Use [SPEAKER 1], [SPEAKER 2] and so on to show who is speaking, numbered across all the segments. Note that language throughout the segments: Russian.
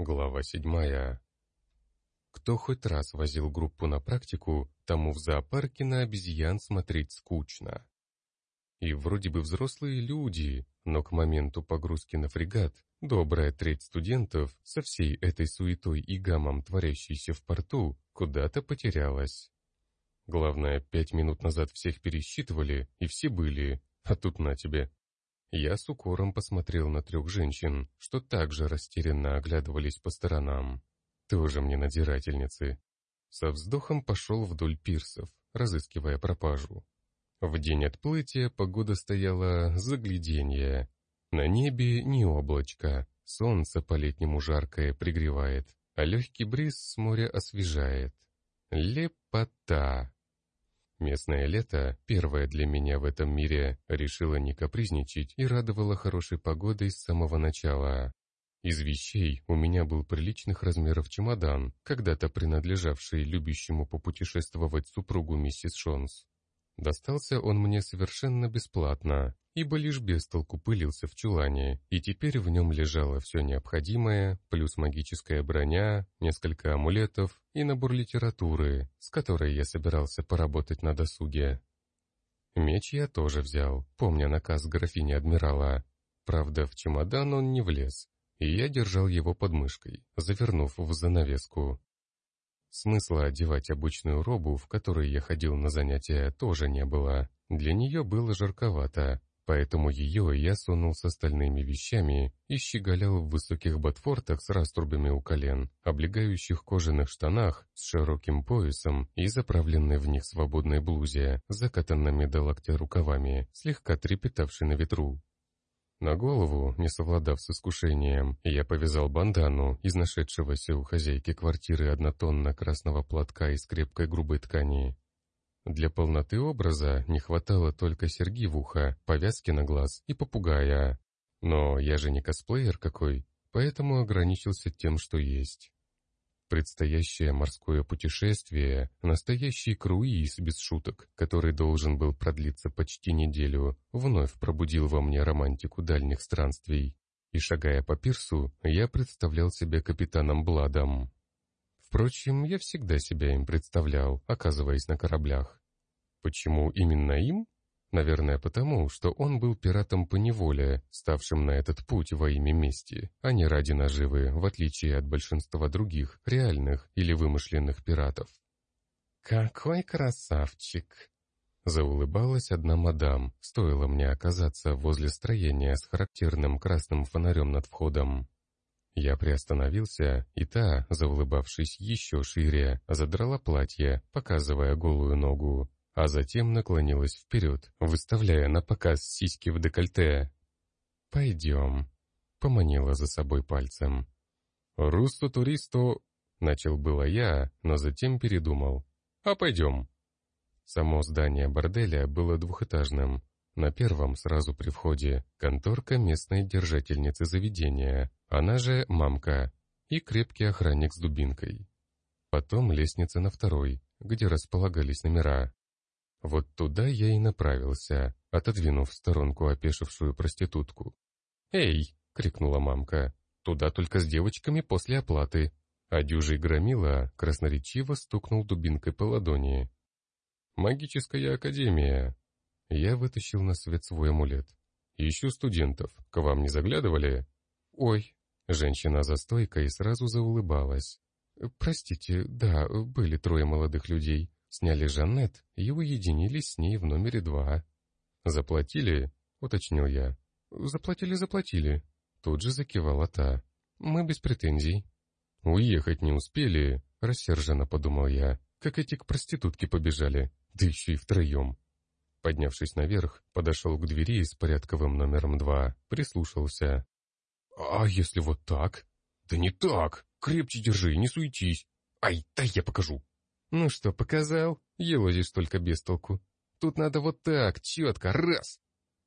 [SPEAKER 1] Глава седьмая. Кто хоть раз возил группу на практику, тому в зоопарке на обезьян смотреть скучно. И вроде бы взрослые люди, но к моменту погрузки на фрегат добрая треть студентов со всей этой суетой и гамом, творящейся в порту, куда-то потерялась. Главное, пять минут назад всех пересчитывали, и все были, а тут на тебе. Я с укором посмотрел на трех женщин, что также растерянно оглядывались по сторонам. Тоже мне надзирательницы. Со вздохом пошел вдоль пирсов, разыскивая пропажу. В день отплытия погода стояла загляденье. На небе не облачко, солнце по-летнему жаркое пригревает, а легкий бриз с моря освежает. Лепота! Местное лето, первое для меня в этом мире, решило не капризничать и радовало хорошей погодой с самого начала. Из вещей у меня был приличных размеров чемодан, когда-то принадлежавший любящему попутешествовать супругу миссис Шонс. Достался он мне совершенно бесплатно, ибо лишь без толку пылился в чулане, и теперь в нем лежало все необходимое, плюс магическая броня, несколько амулетов и набор литературы, с которой я собирался поработать на досуге. Меч я тоже взял, помня наказ графини адмирала. Правда, в чемодан он не влез, и я держал его под мышкой, завернув в занавеску. Смысла одевать обычную робу, в которой я ходил на занятия, тоже не было. Для нее было жарковато, поэтому ее я сунул с остальными вещами и щеголял в высоких ботфортах с раструбами у колен, облегающих кожаных штанах с широким поясом и заправленной в них свободной блузе, закатанными до локтя рукавами, слегка трепетавшей на ветру. На голову, не совладав с искушением, я повязал бандану из нашедшегося у хозяйки квартиры однотонно красного платка из крепкой грубой ткани. Для полноты образа не хватало только серьги в ухо, повязки на глаз и попугая. Но я же не косплеер какой, поэтому ограничился тем, что есть. Предстоящее морское путешествие, настоящий круиз без шуток, который должен был продлиться почти неделю, вновь пробудил во мне романтику дальних странствий. И шагая по пирсу, я представлял себя капитаном Бладом. Впрочем, я всегда себя им представлял, оказываясь на кораблях. Почему именно им? Наверное, потому, что он был пиратом по неволе, ставшим на этот путь во имя мести, а не ради наживы, в отличие от большинства других, реальных или вымышленных пиратов. «Какой красавчик!» Заулыбалась одна мадам, стоило мне оказаться возле строения с характерным красным фонарем над входом. Я приостановился, и та, заулыбавшись еще шире, задрала платье, показывая голую ногу, а затем наклонилась вперед, выставляя на показ сиськи в декольте. «Пойдем», — поманила за собой пальцем. «Русто туристу...» — начал было я, но затем передумал. «А пойдем». Само здание борделя было двухэтажным. На первом, сразу при входе, конторка местной держательницы заведения, она же мамка, и крепкий охранник с дубинкой. Потом лестница на второй, где располагались номера. Вот туда я и направился, отодвинув в сторонку опешившую проститутку. «Эй!» — крикнула мамка. «Туда только с девочками после оплаты». А дюжий громила красноречиво стукнул дубинкой по ладони. «Магическая академия!» Я вытащил на свет свой амулет. «Ищу студентов. К вам не заглядывали?» «Ой!» Женщина за стойкой сразу заулыбалась. «Простите, да, были трое молодых людей. Сняли Жаннет и уединились с ней в номере два. «Заплатили?» — уточнил я. «Заплатили, заплатили». Тут же закивала та. «Мы без претензий». «Уехать не успели», — рассерженно подумал я. «Как эти к проститутке побежали, да еще и втроем». Поднявшись наверх, подошел к двери с порядковым номером два, прислушался. «А если вот так?» «Да не так! Крепче держи, не суетись! Ай, дай я покажу!» «Ну что, показал? Елозишь только без толку. Тут надо вот так, четко, раз!»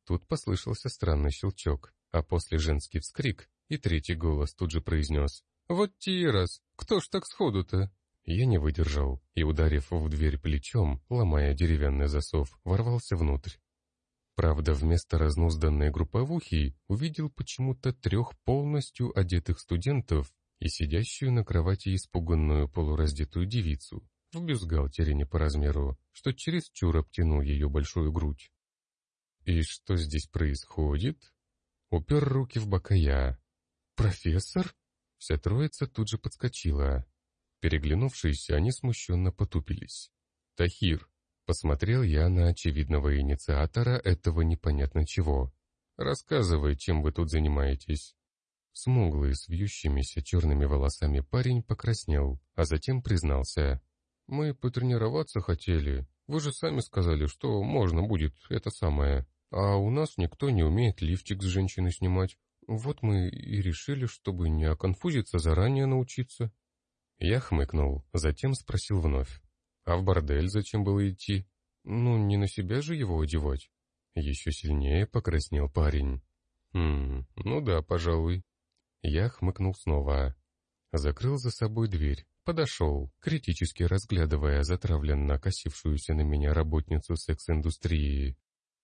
[SPEAKER 1] Тут послышался странный щелчок, а после женский вскрик, и третий голос тут же произнес. «Вот те раз! Кто ж так сходу-то?» Я не выдержал и, ударив в дверь плечом, ломая деревянный засов, ворвался внутрь. Правда, вместо разнузданной групповухи увидел почему-то трех полностью одетых студентов и сидящую на кровати испуганную полураздетую девицу в бюстгальтере не по размеру, что чересчур обтянул ее большую грудь. «И что здесь происходит?» Упер руки в бока я. «Профессор?» Вся троица тут же подскочила. Переглянувшись, они смущенно потупились. «Тахир!» Посмотрел я на очевидного инициатора этого непонятно чего. «Рассказывай, чем вы тут занимаетесь». Смуглый, с вьющимися черными волосами парень покраснел, а затем признался. «Мы потренироваться хотели. Вы же сами сказали, что можно будет это самое. А у нас никто не умеет лифчик с женщины снимать. Вот мы и решили, чтобы не оконфузиться, заранее научиться». Я хмыкнул, затем спросил вновь. «А в бордель зачем было идти? Ну, не на себя же его одевать». Еще сильнее покраснел парень. «Хм, ну да, пожалуй». Я хмыкнул снова. Закрыл за собой дверь, подошел, критически разглядывая затравленно косившуюся на меня работницу секс-индустрии.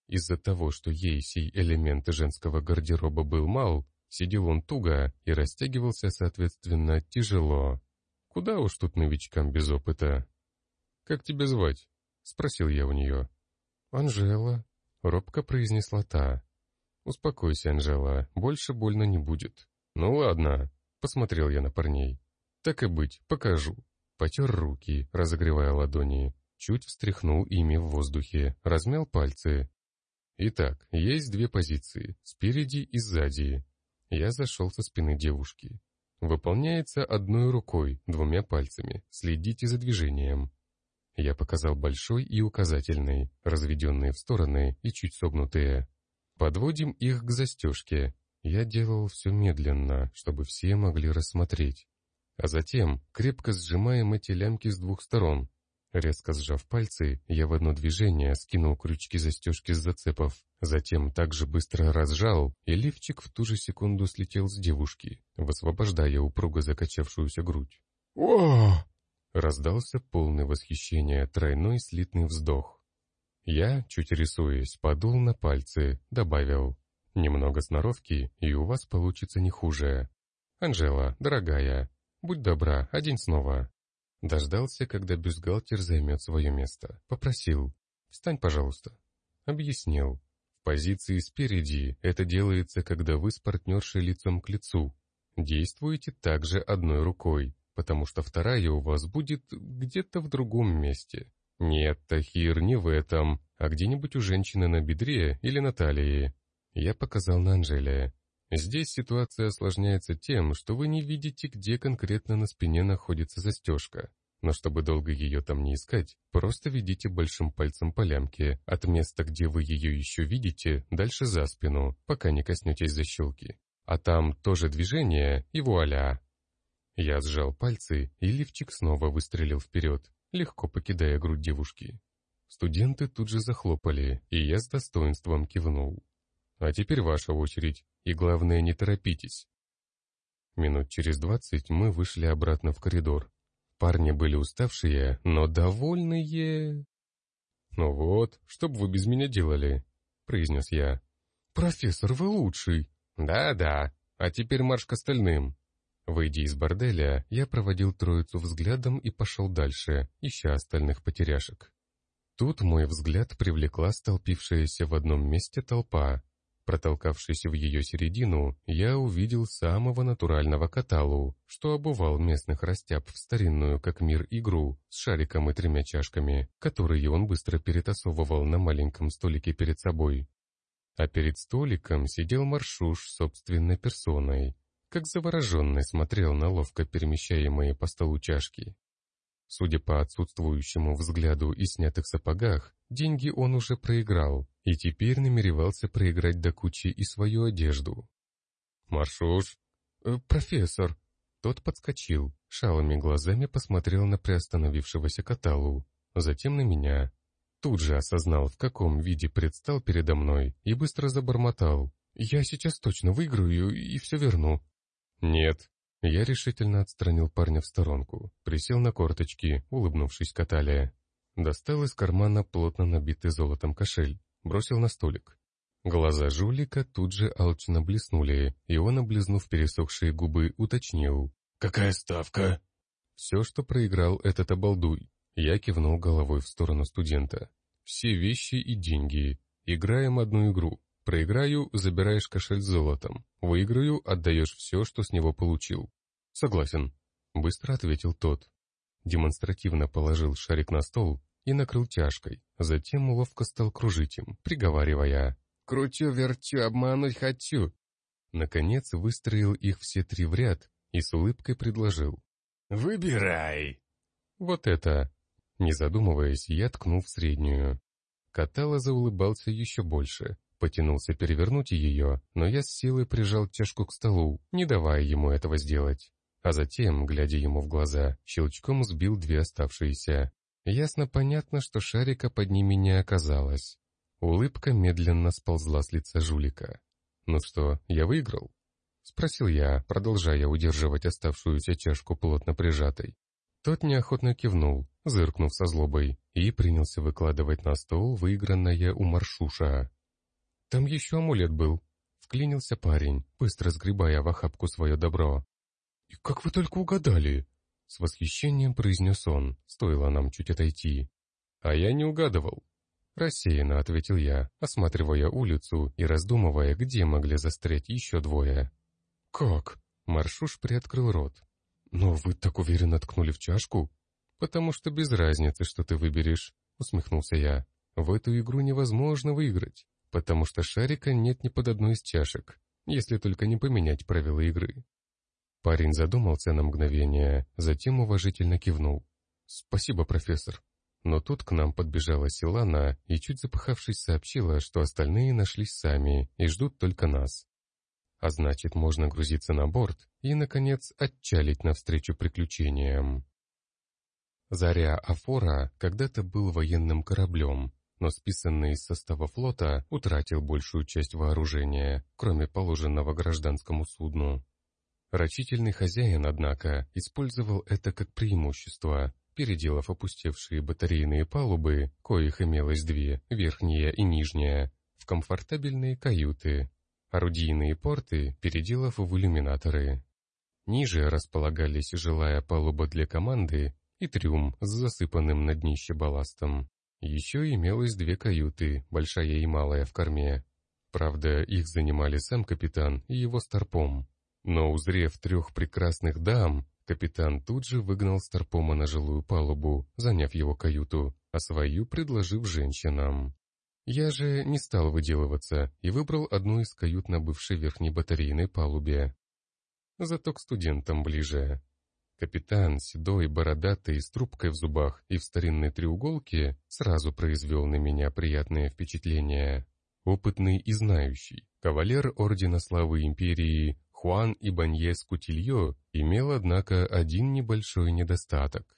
[SPEAKER 1] Из-за того, что ей сей элемент женского гардероба был мал, сидел он туго и растягивался, соответственно, тяжело. Куда уж тут новичкам без опыта? «Как тебя звать?» — спросил я у нее. «Анжела», — робко произнесла та. «Успокойся, Анжела, больше больно не будет». «Ну ладно», — посмотрел я на парней. «Так и быть, покажу». Потер руки, разогревая ладони, чуть встряхнул ими в воздухе, размял пальцы. Итак, есть две позиции, спереди и сзади. Я зашел со спины девушки. Выполняется одной рукой, двумя пальцами. Следите за движением. Я показал большой и указательный, разведенные в стороны и чуть согнутые. Подводим их к застежке. Я делал все медленно, чтобы все могли рассмотреть. А затем крепко сжимаем эти лямки с двух сторон. Резко сжав пальцы, я в одно движение скинул крючки застежки с зацепов, затем также быстро разжал, и лифчик в ту же секунду слетел с девушки, высвобождая упруго закачавшуюся грудь. о Раздался полный восхищения тройной слитный вздох. Я, чуть рисуясь, подул на пальцы, добавил. Немного сноровки, и у вас получится не хуже. Анжела, дорогая, будь добра, одень снова. Дождался, когда бюстгальтер займет свое место. Попросил. «Встань, пожалуйста». Объяснил. В позиции спереди это делается, когда вы с партнершей лицом к лицу. Действуете также одной рукой, потому что вторая у вас будет где-то в другом месте. Нет, Тахир, не в этом, а где-нибудь у женщины на бедре или на талии. Я показал на Анжеле. Здесь ситуация осложняется тем, что вы не видите, где конкретно на спине находится застежка. Но чтобы долго ее там не искать, просто ведите большим пальцем по лямке, от места, где вы ее еще видите, дальше за спину, пока не коснетесь защелки. А там тоже движение, и вуаля! Я сжал пальцы, и лифчик снова выстрелил вперед, легко покидая грудь девушки. Студенты тут же захлопали, и я с достоинством кивнул. А теперь ваша очередь, и главное, не торопитесь. Минут через двадцать мы вышли обратно в коридор. Парни были уставшие, но довольные. «Ну вот, что бы вы без меня делали?» — произнес я. «Профессор, вы лучший!» «Да-да, а теперь марш к остальным!» Выйдя из борделя, я проводил троицу взглядом и пошел дальше, ища остальных потеряшек. Тут мой взгляд привлекла столпившаяся в одном месте толпа. Протолкавшись в ее середину, я увидел самого натурального каталу, что обувал местных растяб в старинную как мир игру с шариком и тремя чашками, которые он быстро перетасовывал на маленьком столике перед собой. А перед столиком сидел маршуш собственной персоной, как завороженный смотрел на ловко перемещаемые по столу чашки. Судя по отсутствующему взгляду и снятых сапогах, деньги он уже проиграл, и теперь намеревался проиграть до кучи и свою одежду. «Маршуш!» э, «Профессор!» Тот подскочил, шалыми глазами посмотрел на приостановившегося каталу, затем на меня. Тут же осознал, в каком виде предстал передо мной, и быстро забормотал. «Я сейчас точно выиграю и все верну». «Нет», я решительно отстранил парня в сторонку, присел на корточки, улыбнувшись Каталия. Достал из кармана плотно набитый золотом кошель, бросил на столик. Глаза жулика тут же алчно блеснули, и он, облизнув пересохшие губы, уточнил.
[SPEAKER 2] «Какая ставка?»
[SPEAKER 1] «Все, что проиграл этот обалдуй». Я кивнул головой в сторону студента. «Все вещи и деньги. Играем одну игру. Проиграю — забираешь кошель с золотом. Выиграю — отдаешь все, что с него получил». «Согласен», — быстро ответил тот. Демонстративно положил шарик на стол и накрыл чашкой. Затем ловко стал кружить им, приговаривая «Крутю-вертю, обмануть хочу». Наконец выстроил их все три в ряд и с улыбкой предложил.
[SPEAKER 2] «Выбирай!»
[SPEAKER 1] «Вот это!» Не задумываясь, я ткнул в среднюю. Катала заулыбался еще больше, потянулся перевернуть ее, но я с силой прижал чашку к столу, не давая ему этого сделать. А затем, глядя ему в глаза, щелчком сбил две оставшиеся. Ясно-понятно, что шарика под ними не оказалось. Улыбка медленно сползла с лица жулика. «Ну что, я выиграл?» — спросил я, продолжая удерживать оставшуюся чашку плотно прижатой. Тот неохотно кивнул, зыркнув со злобой, и принялся выкладывать на стол выигранное у Маршуша. «Там еще амулет был», — вклинился парень, быстро сгребая в охапку свое добро. «И как вы только угадали?» — с восхищением произнес он, стоило нам чуть отойти. «А я не угадывал», — рассеянно ответил я, осматривая улицу и раздумывая, где могли застрять еще двое. «Как?» — Маршуш приоткрыл рот. «Но вы так уверенно ткнули в чашку?» «Потому что без разницы, что ты выберешь», — усмехнулся я. «В эту игру невозможно выиграть, потому что шарика нет ни под одной из чашек, если только не поменять правила игры». Парень задумался на мгновение, затем уважительно кивнул. «Спасибо, профессор». Но тут к нам подбежала Силана и, чуть запыхавшись, сообщила, что остальные нашлись сами и ждут только нас. А значит, можно грузиться на борт и, наконец, отчалить навстречу приключениям. Заря Афора когда-то был военным кораблем, но списанный из состава флота утратил большую часть вооружения, кроме положенного гражданскому судну. Рачительный хозяин, однако, использовал это как преимущество, переделав опустевшие батарейные палубы, коих имелось две, верхняя и нижняя, в комфортабельные каюты, орудийные порты переделав в иллюминаторы. Ниже располагались жилая палуба для команды и трюм с засыпанным на днище балластом. Еще имелось две каюты, большая и малая в корме. Правда, их занимали сам капитан и его старпом. Но узрев трех прекрасных дам, капитан тут же выгнал старпома на жилую палубу, заняв его каюту, а свою предложив женщинам. Я же не стал выделываться и выбрал одну из кают на бывшей верхней батарейной палубе. Зато к студентам ближе. Капитан, седой, бородатый, с трубкой в зубах и в старинной треуголке, сразу произвел на меня приятное впечатление. Опытный и знающий, кавалер Ордена Славы Империи Хуан Ибаньес Кутильо имел, однако, один небольшой недостаток.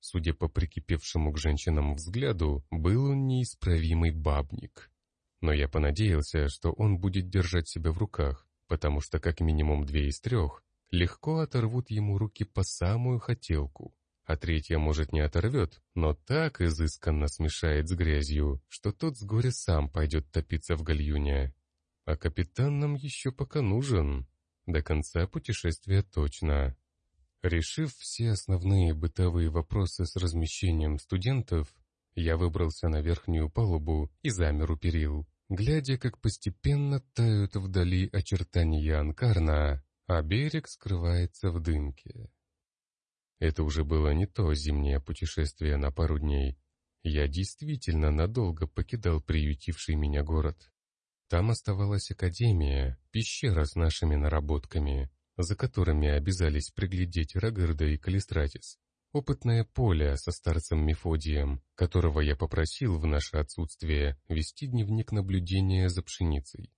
[SPEAKER 1] Судя по прикипевшему к женщинам взгляду, был он неисправимый бабник. Но я понадеялся, что он будет держать себя в руках, потому что как минимум две из трех легко оторвут ему руки по самую хотелку, а третья, может, не оторвет, но так изысканно смешает с грязью, что тот с горя сам пойдет топиться в гальюне. А капитан нам еще пока нужен. До конца путешествия точно. Решив все основные бытовые вопросы с размещением студентов, я выбрался на верхнюю палубу и замер у перил, глядя, как постепенно тают вдали очертания Анкарна, а берег скрывается в дымке. Это уже было не то зимнее путешествие на пару дней. Я действительно надолго покидал приютивший меня город. Там оставалась академия, пещера с нашими наработками, за которыми обязались приглядеть Рагерда и Калистратис. Опытное поле со старцем Мефодием, которого я попросил в наше отсутствие вести дневник наблюдения за пшеницей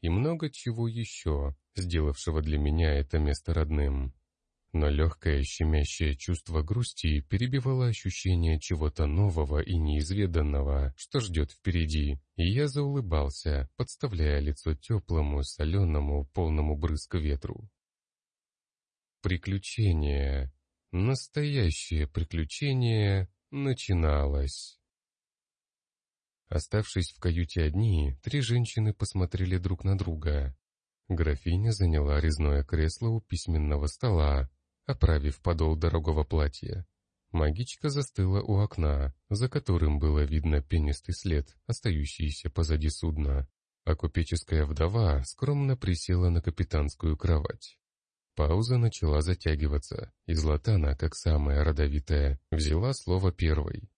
[SPEAKER 1] и много чего еще, сделавшего для меня это место родным. Но легкое щемящее чувство грусти перебивало ощущение чего-то нового и неизведанного, что ждет впереди, и я заулыбался, подставляя лицо теплому, соленому, полному брызг ветру. Приключение, настоящее приключение начиналось. Оставшись в каюте одни, три женщины посмотрели друг на друга. Графиня заняла резное кресло у письменного стола, оправив подол дорогого платья. Магичка застыла у окна, за которым было видно пенистый след, остающийся позади судна, а купеческая вдова скромно присела на капитанскую кровать. Пауза начала затягиваться, и Златана, как самая родовитая, взяла слово первой.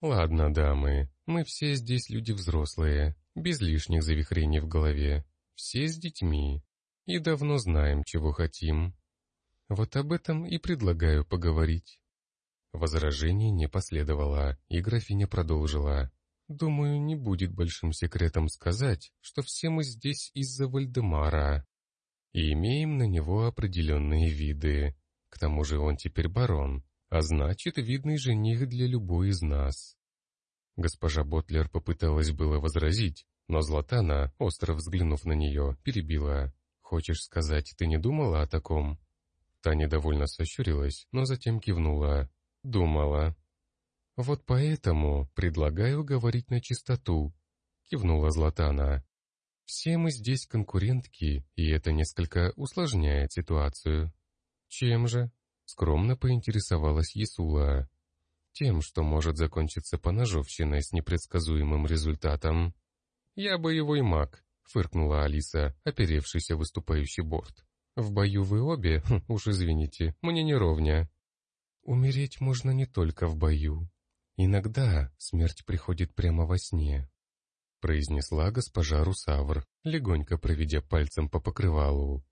[SPEAKER 1] «Ладно, дамы, мы все здесь люди взрослые, без лишних завихрений в голове, все с детьми, и давно знаем, чего хотим. Вот об этом и предлагаю поговорить». Возражений не последовало, и графиня продолжила. «Думаю, не будет большим секретом сказать, что все мы здесь из-за Вальдемара и имеем на него определенные виды. К тому же он теперь барон, а значит, видный жених для любой из нас». Госпожа Ботлер попыталась было возразить, но Златана, остро взглянув на нее, перебила. «Хочешь сказать, ты не думала о таком?» Та недовольно сощурилась, но затем кивнула. «Думала». «Вот поэтому предлагаю говорить на чистоту», — кивнула Златана. «Все мы здесь конкурентки, и это несколько усложняет ситуацию». «Чем же?» — скромно поинтересовалась Есула. «Тем, что может закончиться поножовщиной с непредсказуемым результатом». «Я боевой маг», — фыркнула Алиса, оперевшийся выступающий борт. «В бою вы обе, хм, уж извините, мне не ровня». «Умереть можно не только в бою. Иногда смерть приходит прямо во сне», — произнесла госпожа Русавр, легонько проведя пальцем по покрывалу.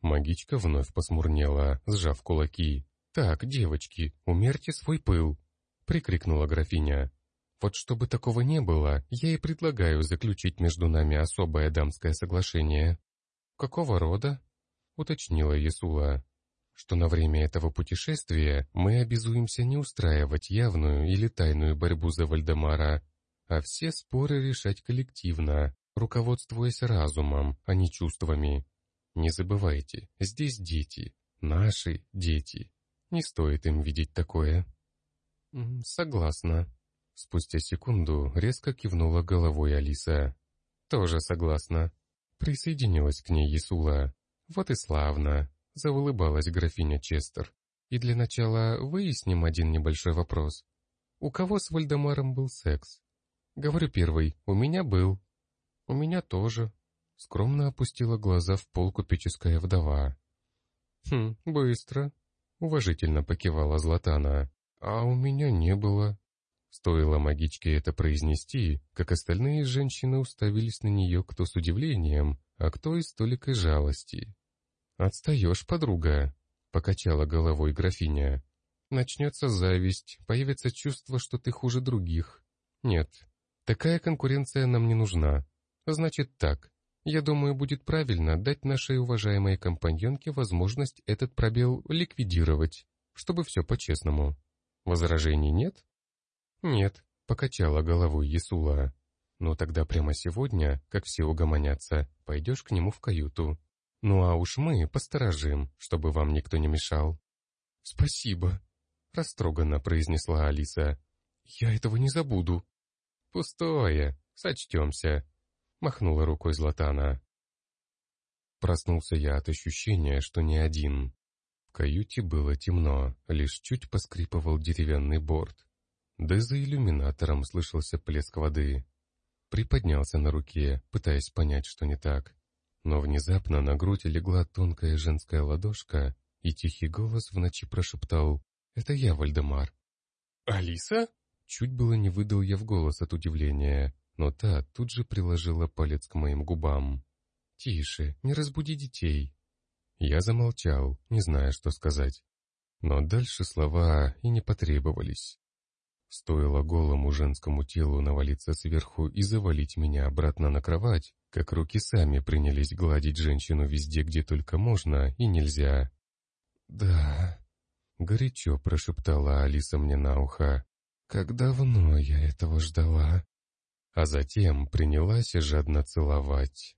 [SPEAKER 1] Магичка вновь посмурнела, сжав кулаки. «Так, девочки, умерьте свой пыл!» — прикрикнула графиня. Вот чтобы такого не было, я и предлагаю заключить между нами особое дамское соглашение. Какого рода? Уточнила Есула. Что на время этого путешествия мы обязуемся не устраивать явную или тайную борьбу за Вальдемара, а все споры решать коллективно, руководствуясь разумом, а не чувствами. Не забывайте, здесь дети, наши дети. Не стоит им видеть такое. Согласна, Спустя секунду резко кивнула головой Алиса. «Тоже согласна». Присоединилась к ней Ясула. «Вот и славно», — заулыбалась графиня Честер. «И для начала выясним один небольшой вопрос. У кого с Вальдемаром был секс?» «Говорю первый, у меня был». «У меня тоже», — скромно опустила глаза в пол купеческая вдова. «Хм, быстро», — уважительно покивала Златана. «А у меня не было», Стоило магичке это произнести, как остальные женщины уставились на нее кто с удивлением, а кто и с толикой жалости. «Отстаешь, подруга», — покачала головой графиня. «Начнется зависть, появится чувство, что ты хуже других. Нет, такая конкуренция нам не нужна. Значит так, я думаю, будет правильно дать нашей уважаемой компаньонке возможность этот пробел ликвидировать, чтобы все по-честному. Возражений нет?» «Нет», — покачала головой Есула. «Ну тогда прямо сегодня, как все угомонятся, пойдешь к нему в каюту. Ну а уж мы посторожим, чтобы вам никто не мешал». «Спасибо», — растроганно произнесла Алиса. «Я этого не забуду». «Пустое, сочтемся», — махнула рукой Златана. Проснулся я от ощущения, что не один. В каюте было темно, лишь чуть поскрипывал деревянный борт да за иллюминатором слышался плеск воды. Приподнялся на руке, пытаясь понять, что не так. Но внезапно на грудь легла тонкая женская ладошка, и тихий голос в ночи прошептал «Это я, Вальдемар».
[SPEAKER 2] «Алиса?»
[SPEAKER 1] Чуть было не выдал я в голос от удивления, но та тут же приложила палец к моим губам. «Тише, не разбуди детей». Я замолчал, не зная, что сказать. Но дальше слова и не потребовались. Стоило голому женскому телу навалиться сверху и завалить меня обратно на кровать, как руки сами принялись гладить женщину везде, где только можно и нельзя. «Да», — горячо прошептала Алиса мне на ухо, — «как давно я этого ждала». А затем принялась жадно целовать.